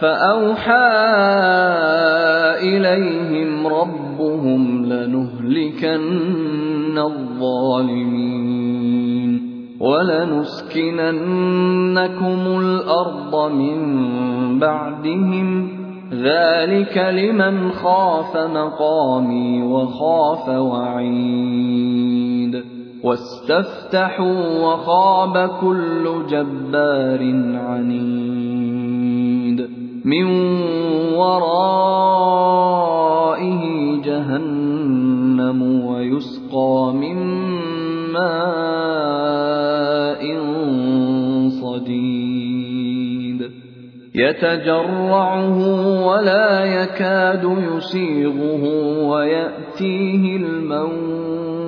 فأوحى إليهم ربهم لنهلكن الظالمين ولنسكننكم الأرض من بعدهم ذلك لمن خاف مقامي وخاف وعيد واستفتحوا وخاب كل جبار عنيد من ورائه جهنم ويسقى من ماء صديد. يتجرعه ولا يكاد يسيغه ويأتيه الموت.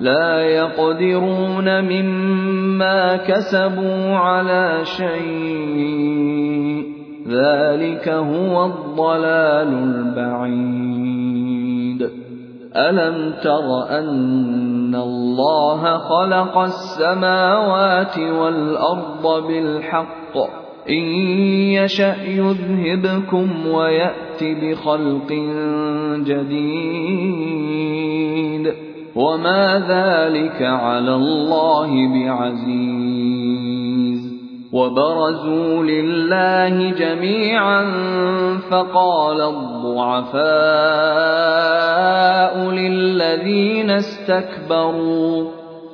لا يقدرون مما كسبوا على شيء. ذلك هو الضلال البعيد. ألم تر أن الله خلق السماوات والأرض بالحق؟ إن يشأ يذهبكم ويات بخلق جديد. وما ذلك على الله بعزيز وبرزوا لله جميعا فقال الضعفاء للذين استكبروا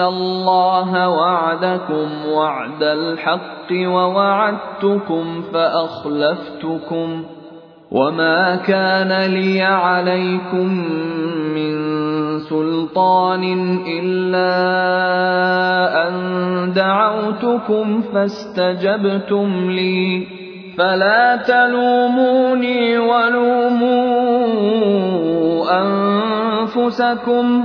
الله وعدكم وعد الحق ووعدتكم فأخلفتكم ۖ وما كان لي عليكم من سلطان الا ان دعوتكم فاستجبتم لي فلا تلوموني ولوموا انفسكم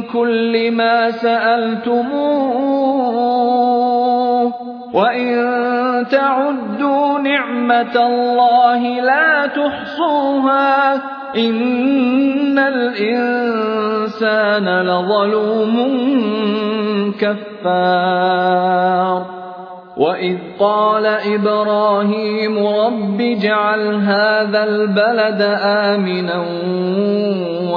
كل ما سألتموه وإن تعدوا نعمة الله لا تحصوها إن الإنسان لظلوم كفار وَإِذْ قَالَ إِبْرَاهِيمُ رَبِّ اجْعَلْ هَٰذَا الْبَلَدَ آمِنًا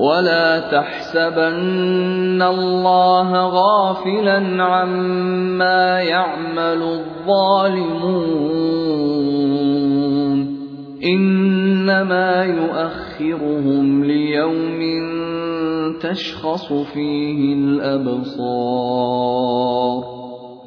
وَلَا تَحْسَبَنَّ اللَّهَ غَافِلًا عَمَّا يَعْمَلُ الظَّالِمُونَ إِنَّمَا يُؤَخِّرُهُمْ لِيَوْمٍ تشخص فيه الأبصار